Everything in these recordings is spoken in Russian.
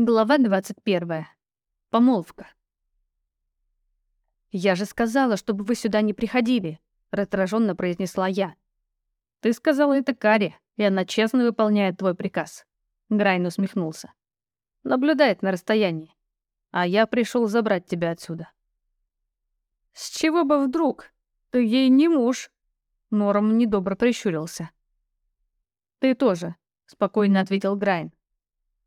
Глава 21. Помолвка. «Я же сказала, чтобы вы сюда не приходили», — раздраженно произнесла я. «Ты сказала это Каре, и она честно выполняет твой приказ». Грайн усмехнулся. «Наблюдает на расстоянии. А я пришел забрать тебя отсюда». «С чего бы вдруг? Ты ей не муж». Нором недобро прищурился. «Ты тоже», — спокойно ответил Грайн.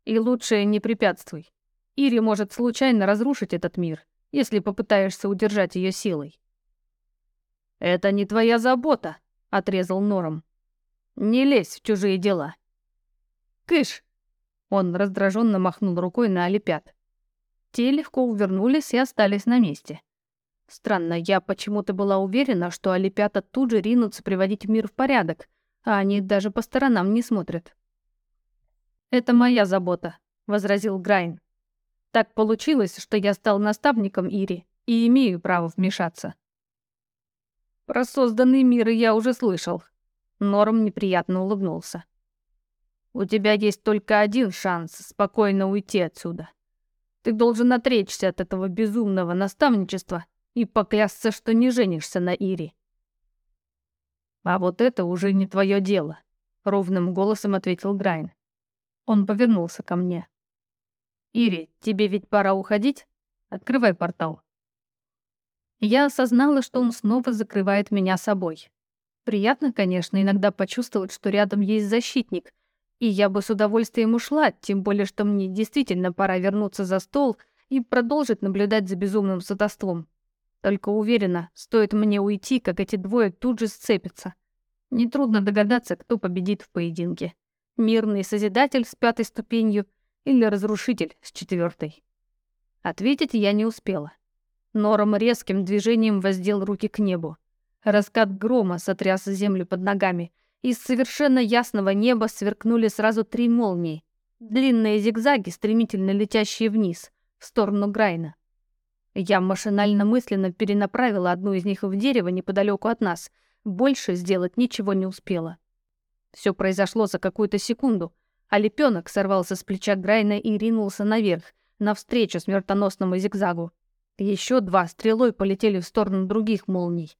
И лучше не препятствуй. Ири может случайно разрушить этот мир, если попытаешься удержать ее силой. «Это не твоя забота», — отрезал Нором. «Не лезь в чужие дела». «Кыш!» — он раздраженно махнул рукой на олепят. Те легко увернулись и остались на месте. Странно, я почему-то была уверена, что олепята тут же ринутся приводить мир в порядок, а они даже по сторонам не смотрят. «Это моя забота», — возразил Грайн. «Так получилось, что я стал наставником Ири и имею право вмешаться». «Про созданный мир я уже слышал». Норм неприятно улыбнулся. «У тебя есть только один шанс спокойно уйти отсюда. Ты должен отречься от этого безумного наставничества и поклясться, что не женишься на Ири». «А вот это уже не твое дело», — ровным голосом ответил Грайн. Он повернулся ко мне. «Ири, тебе ведь пора уходить? Открывай портал». Я осознала, что он снова закрывает меня собой. Приятно, конечно, иногда почувствовать, что рядом есть защитник, и я бы с удовольствием ушла, тем более, что мне действительно пора вернуться за стол и продолжить наблюдать за безумным сотоством. Только уверена, стоит мне уйти, как эти двое тут же сцепятся. Нетрудно догадаться, кто победит в поединке. Мирный Созидатель с пятой ступенью или Разрушитель с четвертой? Ответить я не успела. Нором резким движением воздел руки к небу. Раскат грома сотряс землю под ногами. Из совершенно ясного неба сверкнули сразу три молнии. Длинные зигзаги, стремительно летящие вниз, в сторону Грайна. Я машинально мысленно перенаправила одну из них в дерево неподалеку от нас. Больше сделать ничего не успела. Все произошло за какую-то секунду, а лепенок сорвался с плеча Грайна и ринулся наверх, навстречу смертоносному зигзагу. Еще два стрелой полетели в сторону других молний.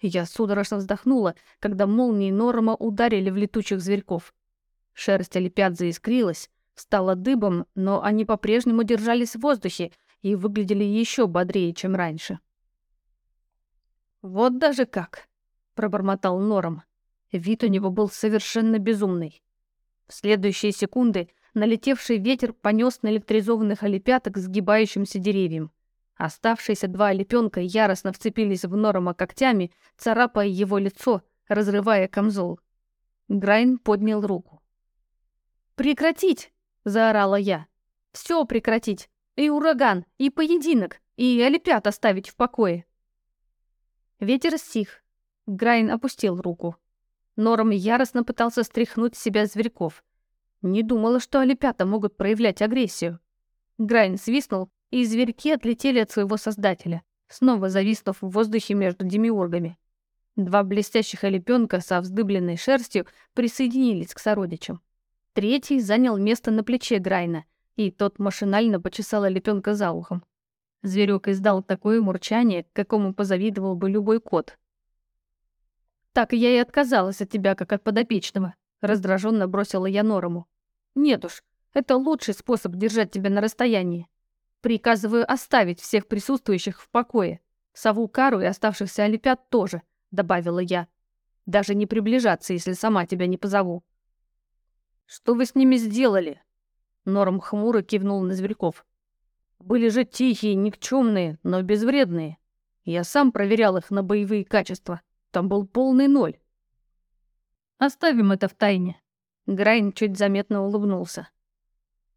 Я судорожно вздохнула, когда молнии Норма ударили в летучих зверьков. Шерсть олепят заискрилась, стала дыбом, но они по-прежнему держались в воздухе и выглядели еще бодрее, чем раньше. «Вот даже как!» — пробормотал Норм. Вид у него был совершенно безумный. В следующие секунды налетевший ветер понес наэлектризованных олепяток к сгибающимся деревьям. Оставшиеся два олепенка яростно вцепились в Норома когтями, царапая его лицо, разрывая камзол. Грайн поднял руку. «Прекратить!» — заорала я. «Все прекратить! И ураган, и поединок, и олепят оставить в покое!» Ветер стих. Грайн опустил руку. Норм яростно пытался стряхнуть с себя зверьков. Не думала, что олепята могут проявлять агрессию. Грайн свистнул, и зверьки отлетели от своего создателя, снова зависнув в воздухе между демиургами. Два блестящих олепенка со вздыбленной шерстью присоединились к сородичам. Третий занял место на плече Грайна, и тот машинально почесал олепенка за ухом. Зверек издал такое мурчание, какому позавидовал бы любой кот. «Так я и отказалась от тебя, как от подопечного», — раздраженно бросила я Норому. «Нет уж, это лучший способ держать тебя на расстоянии. Приказываю оставить всех присутствующих в покое. Сову Кару и оставшихся олепят тоже», — добавила я. «Даже не приближаться, если сама тебя не позову». «Что вы с ними сделали?» Норм хмуро кивнул на зверьков. «Были же тихие, никчемные, но безвредные. Я сам проверял их на боевые качества». Там был полный ноль. Оставим это в тайне. Грайн чуть заметно улыбнулся.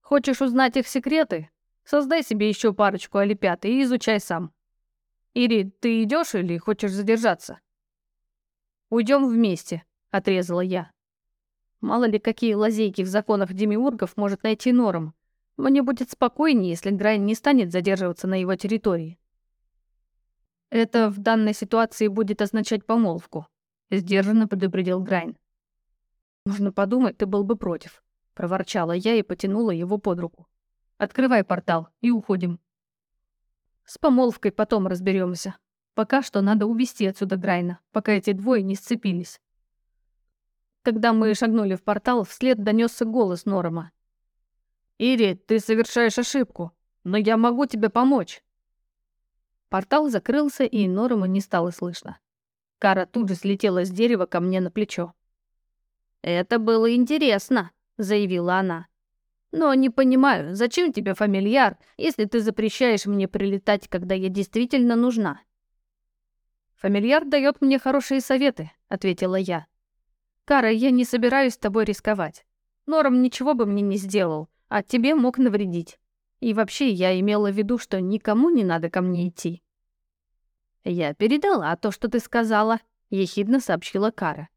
Хочешь узнать их секреты? Создай себе еще парочку олипят и изучай сам. Ири, ты идешь или хочешь задержаться? Уйдем вместе, отрезала я. Мало ли, какие лазейки в законах демиургов может найти Норм. Мне будет спокойнее, если Грайн не станет задерживаться на его территории. Это в данной ситуации будет означать помолвку, сдержанно предупредил Грайн. Можно подумать, ты был бы против, проворчала я и потянула его под руку. Открывай портал и уходим. С помолвкой потом разберемся. Пока что надо увести отсюда Грайна, пока эти двое не сцепились. Когда мы шагнули в портал, вслед донесся голос Норома. «Ири, ты совершаешь ошибку, но я могу тебе помочь». Портал закрылся, и Норома не стало слышно. Кара тут же слетела с дерева ко мне на плечо. «Это было интересно», — заявила она. «Но не понимаю, зачем тебе фамильяр, если ты запрещаешь мне прилетать, когда я действительно нужна?» «Фамильяр дает мне хорошие советы», — ответила я. «Кара, я не собираюсь с тобой рисковать. Норм ничего бы мне не сделал, а тебе мог навредить. И вообще, я имела в виду, что никому не надо ко мне идти». «Я передала то, что ты сказала», — ехидно сообщила Кара.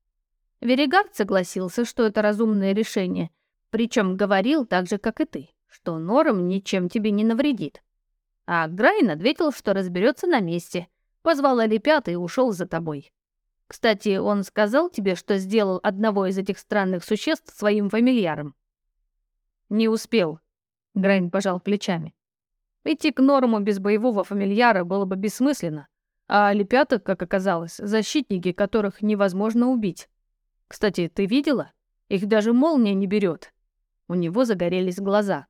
Веригард согласился, что это разумное решение, причем говорил так же, как и ты, что Норм ничем тебе не навредит. А Грайн ответил, что разберется на месте, позвал Алипята и ушел за тобой. Кстати, он сказал тебе, что сделал одного из этих странных существ своим фамильяром. Не успел. Грайн пожал плечами. Идти к Норму без боевого фамильяра было бы бессмысленно, а Алипята, как оказалось, защитники, которых невозможно убить. Кстати, ты видела? Их даже молния не берет. У него загорелись глаза.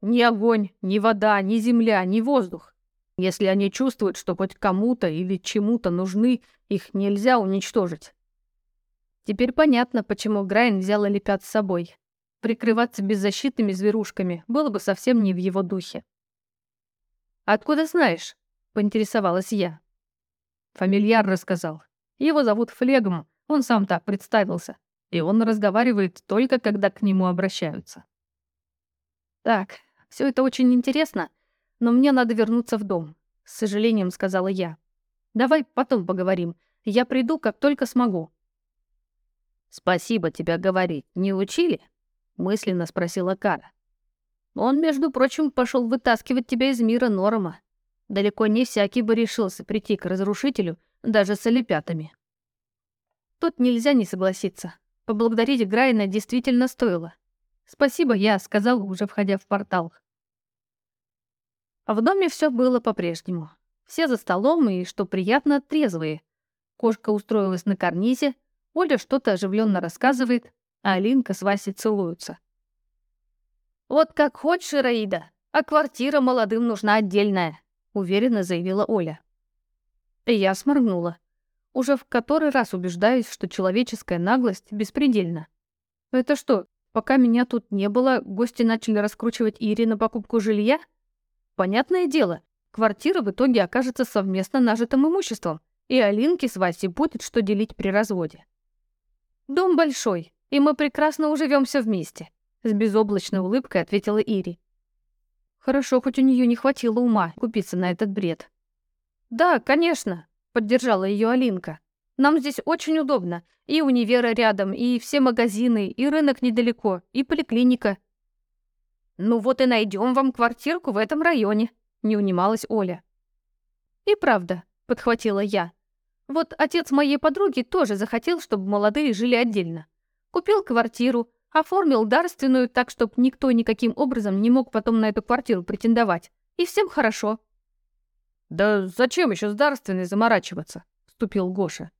Ни огонь, ни вода, ни земля, ни воздух. Если они чувствуют, что хоть кому-то или чему-то нужны, их нельзя уничтожить. Теперь понятно, почему Грайн взял Лепят с собой. Прикрываться беззащитными зверушками было бы совсем не в его духе. «Откуда знаешь?» — поинтересовалась я. Фамильяр рассказал. Его зовут Флегм, он сам так представился, и он разговаривает только когда к нему обращаются. «Так, все это очень интересно, но мне надо вернуться в дом», — с сожалением сказала я. «Давай потом поговорим. Я приду, как только смогу». «Спасибо тебя говорить. Не учили?» — мысленно спросила Кара. «Он, между прочим, пошел вытаскивать тебя из мира Норма. Далеко не всякий бы решился прийти к разрушителю, даже с олепятами». Тут нельзя не согласиться. Поблагодарить Грайна действительно стоило. Спасибо, я сказал, уже входя в портал. А в доме все было по-прежнему. Все за столом и, что приятно, трезвые. Кошка устроилась на карнизе, Оля что-то оживленно рассказывает, Алинка с Васей целуются. «Вот как хочешь, Ираида, а квартира молодым нужна отдельная», — уверенно заявила Оля. И я сморгнула. Уже в который раз убеждаюсь, что человеческая наглость беспредельна. Это что, пока меня тут не было, гости начали раскручивать Ири на покупку жилья? Понятное дело, квартира в итоге окажется совместно нажитым имуществом, и Алинке с Васей будет что делить при разводе. Дом большой, и мы прекрасно уживемся вместе, с безоблачной улыбкой ответила Ири. Хорошо, хоть у нее не хватило ума купиться на этот бред. Да, конечно, поддержала ее Алинка. Нам здесь очень удобно. И универа рядом, и все магазины, и рынок недалеко, и поликлиника. Ну вот и найдем вам квартирку в этом районе, не унималась Оля. И правда, подхватила я. Вот отец моей подруги тоже захотел, чтобы молодые жили отдельно. Купил квартиру, оформил дарственную так, чтобы никто никаким образом не мог потом на эту квартиру претендовать. И всем хорошо. «Да зачем еще с дарственной заморачиваться?» — вступил Гоша.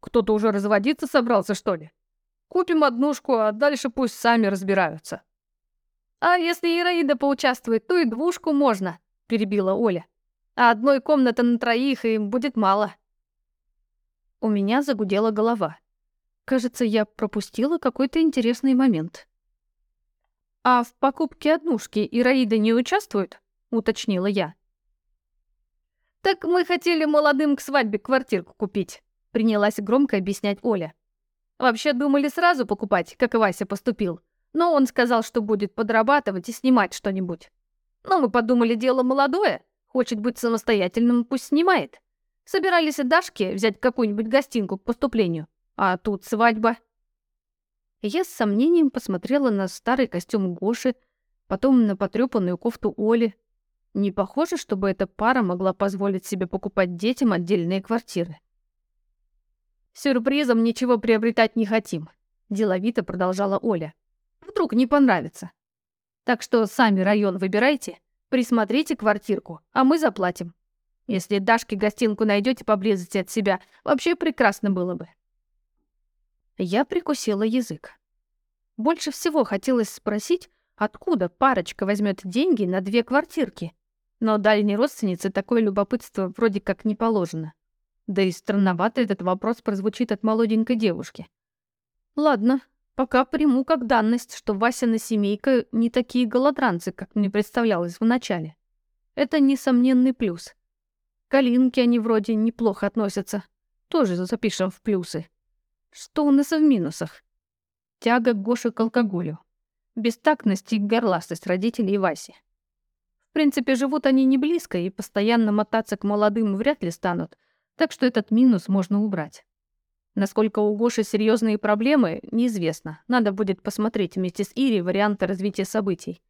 «Кто-то уже разводиться собрался, что ли? Купим однушку, а дальше пусть сами разбираются». «А если Ираида поучаствует, то и двушку можно», — перебила Оля. «А одной комнаты на троих им будет мало». У меня загудела голова. Кажется, я пропустила какой-то интересный момент. «А в покупке однушки Ираида не участвует?» — уточнила я. «Так мы хотели молодым к свадьбе квартирку купить», — принялась громко объяснять Оля. «Вообще думали сразу покупать, как и Вася поступил, но он сказал, что будет подрабатывать и снимать что-нибудь. Но мы подумали, дело молодое, хочет быть самостоятельным, пусть снимает. Собирались и Дашке взять какую-нибудь гостинку к поступлению, а тут свадьба». Я с сомнением посмотрела на старый костюм Гоши, потом на потрёпанную кофту Оли, не похоже, чтобы эта пара могла позволить себе покупать детям отдельные квартиры. «Сюрпризом ничего приобретать не хотим», — деловито продолжала Оля. «Вдруг не понравится». Так что сами район выбирайте, присмотрите квартирку, а мы заплатим. Если Дашке гостинку найдете поблизости от себя, вообще прекрасно было бы. Я прикусила язык. Больше всего хотелось спросить, откуда парочка возьмет деньги на две квартирки. Но дальней родственнице такое любопытство вроде как не положено. Да и странновато этот вопрос прозвучит от молоденькой девушки. Ладно, пока приму как данность, что Васина семейка не такие голодранцы, как мне представлялось вначале. Это несомненный плюс. Калинки они вроде неплохо относятся. Тоже запишем в плюсы. Что у нас в минусах? Тяга Гоши к алкоголю. Бестактность и горластость родителей Васи. В принципе, живут они не близко и постоянно мотаться к молодым вряд ли станут, так что этот минус можно убрать. Насколько у Гоши серьезные проблемы, неизвестно. Надо будет посмотреть вместе с Ири варианты развития событий.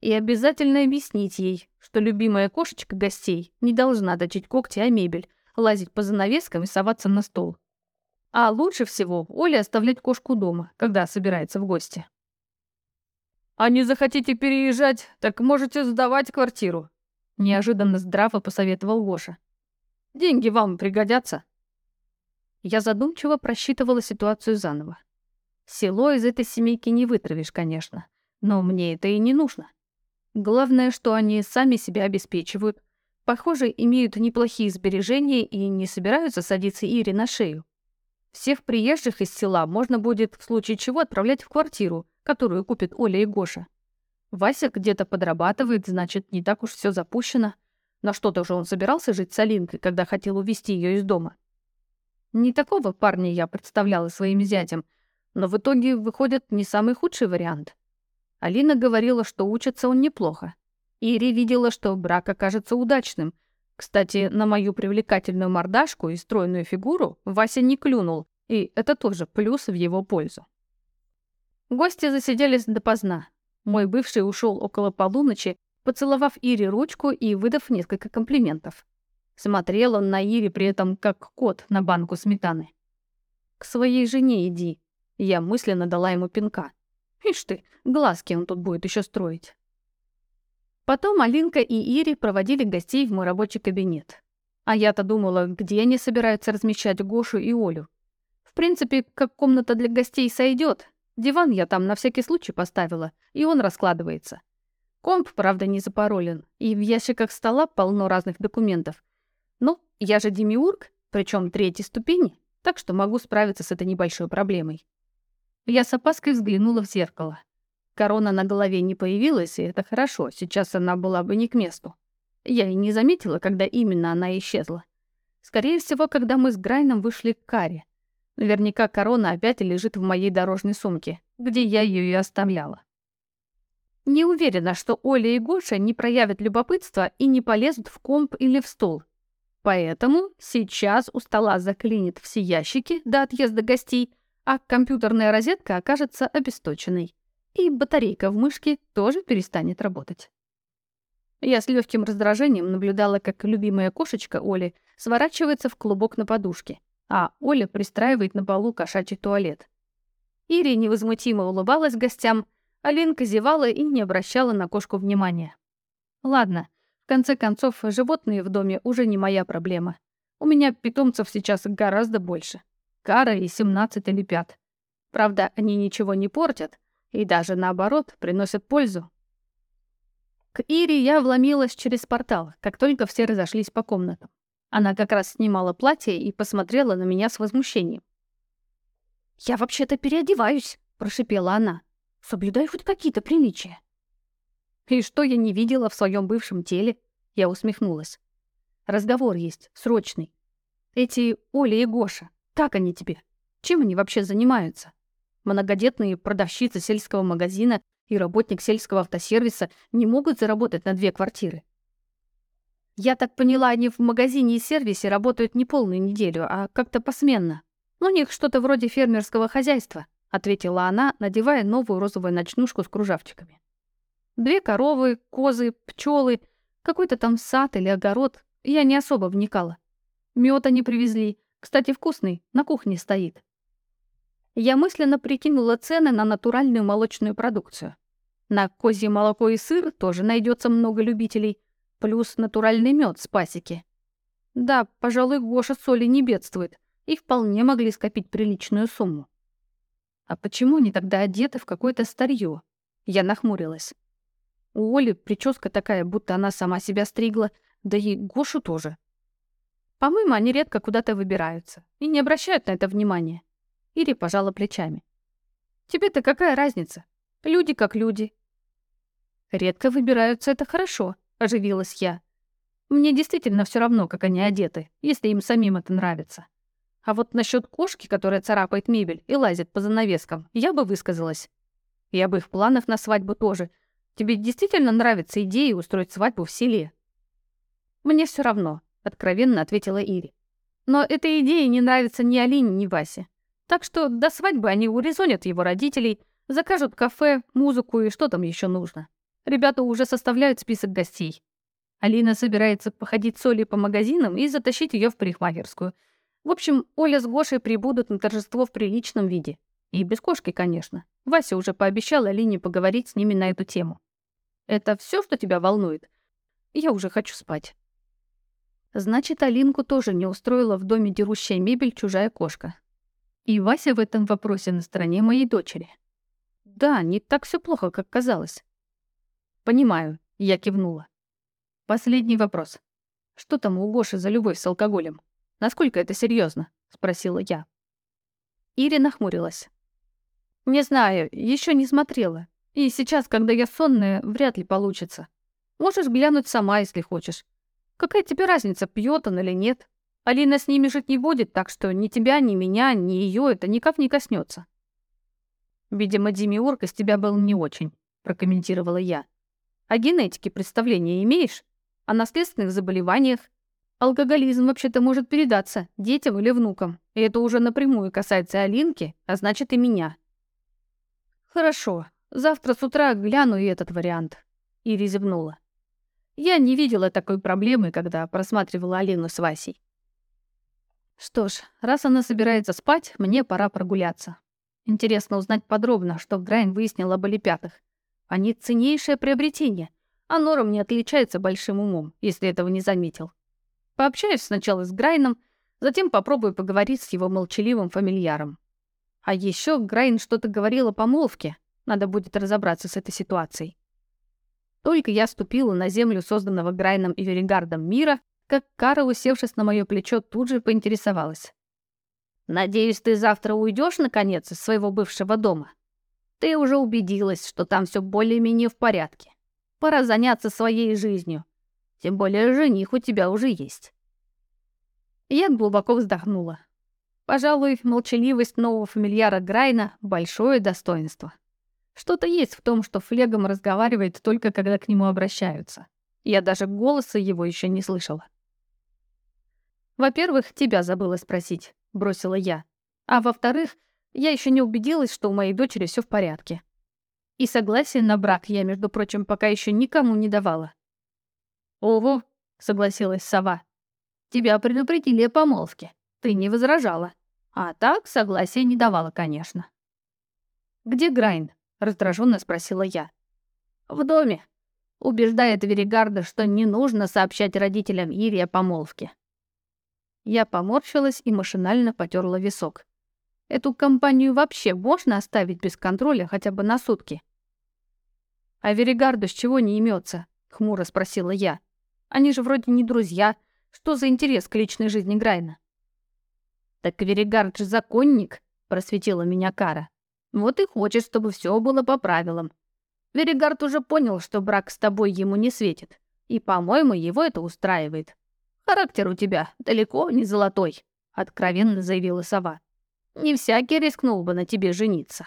И обязательно объяснить ей, что любимая кошечка гостей не должна точить когти о мебель, лазить по занавескам и соваться на стол. А лучше всего Оле оставлять кошку дома, когда собирается в гости. «А не захотите переезжать, так можете сдавать квартиру», — неожиданно здраво посоветовал Гоша. «Деньги вам пригодятся». Я задумчиво просчитывала ситуацию заново. Село из этой семейки не вытравишь, конечно, но мне это и не нужно. Главное, что они сами себя обеспечивают. Похоже, имеют неплохие сбережения и не собираются садиться Ире на шею. Всех приезжих из села можно будет в случае чего отправлять в квартиру, которую купит Оля и Гоша. Вася где-то подрабатывает, значит, не так уж все запущено. На что-то же он собирался жить с Алинкой, когда хотел увезти ее из дома. Не такого парня я представляла своим зятем, но в итоге выходит не самый худший вариант. Алина говорила, что учится он неплохо. Ири видела, что брак окажется удачным. Кстати, на мою привлекательную мордашку и стройную фигуру Вася не клюнул, и это тоже плюс в его пользу. Гости засиделись допоздна. Мой бывший ушел около полуночи, поцеловав Ире ручку и выдав несколько комплиментов. Смотрел он на Ире при этом как кот на банку сметаны. «К своей жене иди», — я мысленно дала ему пинка. Ишь ты, глазки он тут будет еще строить. Потом Алинка и Ири проводили гостей в мой рабочий кабинет. А я-то думала, где они собираются размещать Гошу и Олю. В принципе, как комната для гостей сойдет. Диван я там на всякий случай поставила, и он раскладывается. Комп, правда, не запаролен, и в ящиках стола полно разных документов. Ну, я же демиург, причем третьей ступени, так что могу справиться с этой небольшой проблемой. Я с опаской взглянула в зеркало. Корона на голове не появилась, и это хорошо, сейчас она была бы не к месту. Я и не заметила, когда именно она исчезла. Скорее всего, когда мы с Грайном вышли к каре. Наверняка корона опять лежит в моей дорожной сумке, где я ее и оставляла. Не уверена, что Оля и Гоша не проявят любопытства и не полезут в комп или в стол. Поэтому сейчас у стола заклинит все ящики до отъезда гостей, а компьютерная розетка окажется обесточенной. И батарейка в мышке тоже перестанет работать. Я с легким раздражением наблюдала, как любимая кошечка Оли сворачивается в клубок на подушке, а Оля пристраивает на полу кошачий туалет. Ири невозмутимо улыбалась гостям, а Ленка зевала и не обращала на кошку внимания. Ладно, в конце концов, животные в доме уже не моя проблема. У меня питомцев сейчас гораздо больше. Кара и 17 лепят. Правда, они ничего не портят и даже наоборот приносят пользу. К Ире я вломилась через портал, как только все разошлись по комнатам. Она как раз снимала платье и посмотрела на меня с возмущением. «Я вообще-то переодеваюсь», — прошипела она. «Соблюдай хоть какие-то приличия». «И что я не видела в своем бывшем теле?» Я усмехнулась. «Разговор есть, срочный. Эти Оля и Гоша, как они тебе? Чем они вообще занимаются? Многодетные продавщицы сельского магазина и работник сельского автосервиса не могут заработать на две квартиры. Я так поняла, они в магазине и сервисе работают не полную неделю, а как-то посменно. У них что-то вроде фермерского хозяйства, ответила она, надевая новую розовую ночнушку с кружавчиками. Две коровы, козы, пчелы, какой-то там сад или огород. Я не особо вникала. Мёд они привезли, кстати, вкусный, на кухне стоит. Я мысленно прикинула цены на натуральную молочную продукцию. На козье молоко и сыр тоже найдется много любителей, плюс натуральный мед с пасеки. Да, пожалуй, Гоша соли не бедствует, и вполне могли скопить приличную сумму. А почему они тогда одеты в какое-то старье? Я нахмурилась. У Оли прическа такая, будто она сама себя стригла, да и Гошу тоже. По-моему, они редко куда-то выбираются и не обращают на это внимания. Ири пожала плечами. Тебе-то какая разница? Люди как люди. Редко выбираются, это хорошо, оживилась я. Мне действительно все равно, как они одеты, если им самим это нравится. А вот насчет кошки, которая царапает мебель и лазит по занавескам, я бы высказалась. Я бы их планов на свадьбу тоже. Тебе действительно нравится идея устроить свадьбу в селе? Мне все равно, откровенно ответила Ири. Но эта идея не нравится ни Алине, ни Васе. Так что до свадьбы они урезонят его родителей, закажут кафе, музыку и что там еще нужно. Ребята уже составляют список гостей. Алина собирается походить с Олей по магазинам и затащить ее в парикмахерскую. В общем, Оля с Гошей прибудут на торжество в приличном виде. И без кошки, конечно. Вася уже пообещал Алине поговорить с ними на эту тему. «Это все, что тебя волнует? Я уже хочу спать». Значит, Алинку тоже не устроила в доме дерущая мебель чужая кошка. И Вася в этом вопросе на стороне моей дочери. Да, не так все плохо, как казалось. Понимаю, я кивнула. Последний вопрос. Что там у Гоши за любовь с алкоголем? Насколько это серьезно? спросила я. Ири нахмурилась. Не знаю, еще не смотрела. И сейчас, когда я сонная, вряд ли получится. Можешь глянуть сама, если хочешь. Какая тебе разница, пьет он или нет? Алина с ними жить не будет, так что ни тебя, ни меня, ни ее это никак не коснется. Видимо, Демиург из тебя был не очень, прокомментировала я. О генетике представления имеешь? О наследственных заболеваниях? Алкоголизм вообще-то может передаться детям или внукам, и это уже напрямую касается Алинки, а значит и меня. «Хорошо. Завтра с утра гляну и этот вариант». Ири зевнула. Я не видела такой проблемы, когда просматривала Алину с Васей. Что ж, раз она собирается спать, мне пора прогуляться. Интересно узнать подробно, что Грайн выяснил об олипятах. Они ценнейшее приобретение, а Нором не отличается большим умом, если этого не заметил. Пообщаюсь сначала с Грайном, затем попробую поговорить с его молчаливым фамильяром. А еще Грайн что-то говорил о помолвке. Надо будет разобраться с этой ситуацией. Только я ступила на землю созданного Грайном и Веригардом мира, как Кара, усевшись на мое плечо, тут же поинтересовалась. «Надеюсь, ты завтра уйдешь наконец, из своего бывшего дома? Ты уже убедилась, что там все более-менее в порядке. Пора заняться своей жизнью. Тем более жених у тебя уже есть». Я глубоко вздохнула. Пожалуй, молчаливость нового фамильяра Грайна — большое достоинство. Что-то есть в том, что Флегом разговаривает только когда к нему обращаются. Я даже голоса его еще не слышала. «Во-первых, тебя забыла спросить», — бросила я. «А во-вторых, я еще не убедилась, что у моей дочери все в порядке. И согласие на брак я, между прочим, пока еще никому не давала». «Ого», — согласилась сова. «Тебя предупредили о помолвке. Ты не возражала. А так согласия не давала, конечно». «Где Грайн?» — раздраженно спросила я. «В доме», — убеждает Веригарда, что не нужно сообщать родителям Ири о помолвке. Я поморщилась и машинально потерла висок. Эту компанию вообще можно оставить без контроля хотя бы на сутки? «А Веригарду с чего не имется? хмуро спросила я. «Они же вроде не друзья. Что за интерес к личной жизни Грайна?» «Так Веригард же законник», — просветила меня Кара. «Вот и хочет, чтобы все было по правилам. Веригард уже понял, что брак с тобой ему не светит. И, по-моему, его это устраивает. Характер у тебя далеко не золотой», — откровенно заявила сова. «Не всякий рискнул бы на тебе жениться».